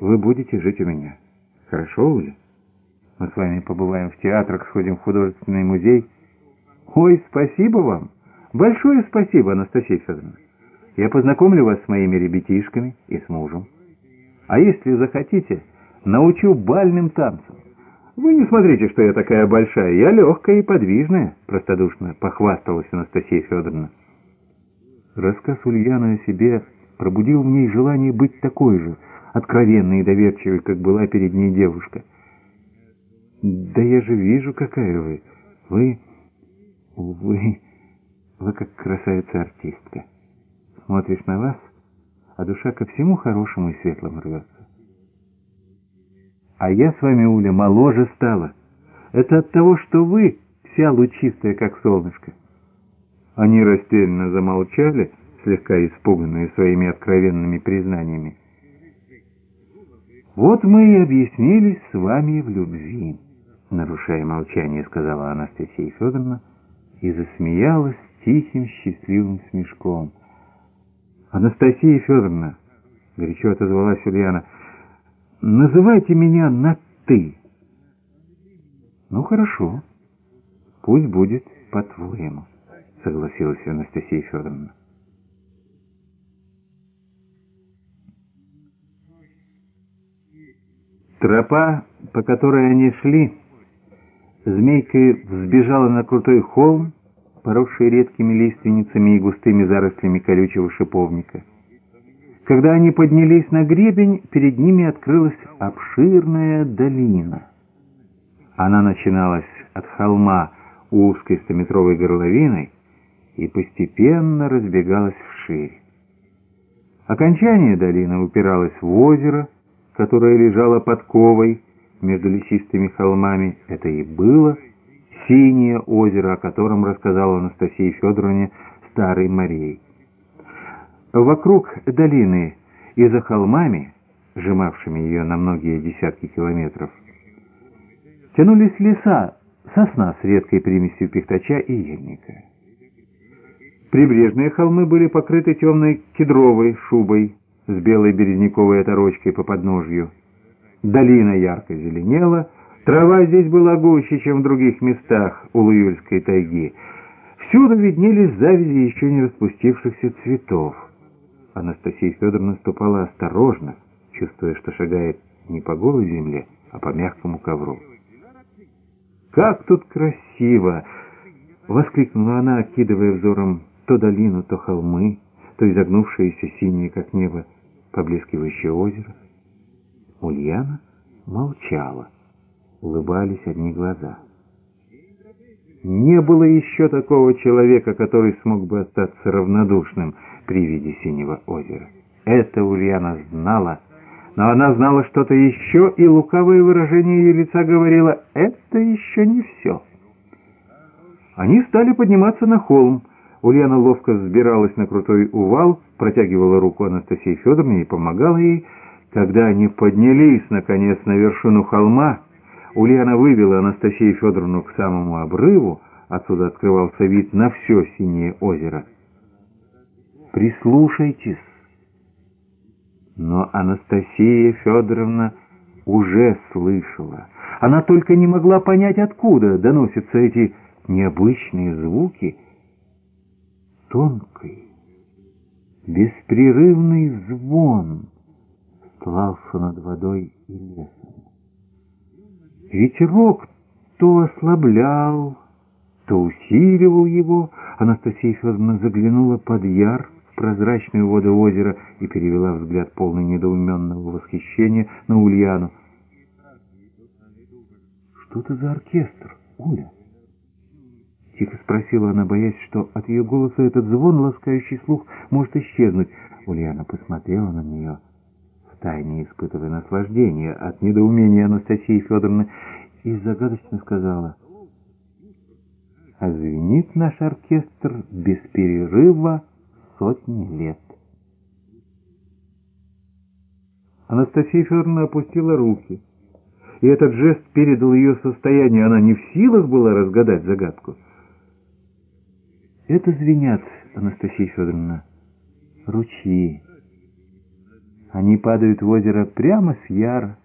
вы будете жить у меня. Хорошо, Уля? Мы с вами побываем в театрах, сходим в художественный музей. Ой, спасибо вам! Большое спасибо, Анастасия Федоровна. Я познакомлю вас с моими ребятишками и с мужем. А если захотите, научу бальным танцам. Вы не смотрите, что я такая большая. Я легкая и подвижная, простодушно похвасталась Анастасия Федоровна. Рассказ Ульяны о себе пробудил в ней желание быть такой же, откровенной и доверчивой, как была перед ней девушка. «Да я же вижу, какая вы. Вы... вы... вы как красавица-артистка. Смотришь на вас, а душа ко всему хорошему и светлому рвется. А я с вами, Уля, моложе стала. Это от того, что вы вся лучистая, как солнышко». Они растерянно замолчали, слегка испуганные своими откровенными признаниями. «Вот мы и объяснились с вами в любви», — нарушая молчание, сказала Анастасия Федоровна и засмеялась тихим счастливым смешком. «Анастасия Федоровна», — горячо отозвалась Ульяна, — «называйте меня на «ты». «Ну, хорошо, пусть будет по-твоему» согласилась Анастасия Федоровна. Тропа, по которой они шли, змейкой взбежала на крутой холм, поросший редкими лиственницами и густыми зарослями колючего шиповника. Когда они поднялись на гребень, перед ними открылась обширная долина. Она начиналась от холма узкой стометровой горловиной, и постепенно разбегалась вширь. Окончание долины упиралось в озеро, которое лежало подковой между лесистыми холмами. Это и было синее озеро, о котором рассказала Анастасия Федоровне старый Марей. Вокруг долины и за холмами, сжимавшими ее на многие десятки километров, тянулись леса, сосна с редкой примесью пихтача и ельника. Прибрежные холмы были покрыты темной кедровой шубой с белой березняковой оторочкой по подножью. Долина ярко зеленела, трава здесь была гуще, чем в других местах Улуюльской тайги. Всюду виднелись завязи еще не распустившихся цветов. Анастасия Федоровна ступала осторожно, чувствуя, что шагает не по голой земле, а по мягкому ковру. «Как тут красиво!» — воскликнула она, окидывая взором то долину, то холмы, то изогнувшееся синее, как небо, поблескивающее озеро. Ульяна молчала, улыбались одни глаза. Не было еще такого человека, который смог бы остаться равнодушным при виде синего озера. Это Ульяна знала, но она знала что-то еще, и лукавое выражение ее лица говорило «это еще не все». Они стали подниматься на холм, Ульяна ловко взбиралась на крутой увал, протягивала руку Анастасии Федоровне и помогала ей. Когда они поднялись, наконец, на вершину холма, Ульяна вывела Анастасию Федоровну к самому обрыву, отсюда открывался вид на все синее озеро. «Прислушайтесь!» Но Анастасия Федоровна уже слышала. Она только не могла понять, откуда доносятся эти необычные звуки — тонкий, беспрерывный звон стлался над водой и лесом. Ветерок то ослаблял, то усиливал его. Анастасия Федоровна заглянула под яр в прозрачную воду озера и перевела взгляд полный недоуменного восхищения на Ульяну. «Что это за оркестр, Уля?» — тихо спросила она, боясь, что от ее голоса этот звон, ласкающий слух, может исчезнуть. Ульяна посмотрела на нее, втайне испытывая наслаждение от недоумения Анастасии Федоровны, и загадочно сказала, «А звенит наш оркестр без перерыва сотни лет». Анастасия Федоровна опустила руки, и этот жест передал ее состояние. Она не в силах была разгадать загадку. Это звенят, Анастасия Федоровна, ручьи. Они падают в озеро прямо с яра.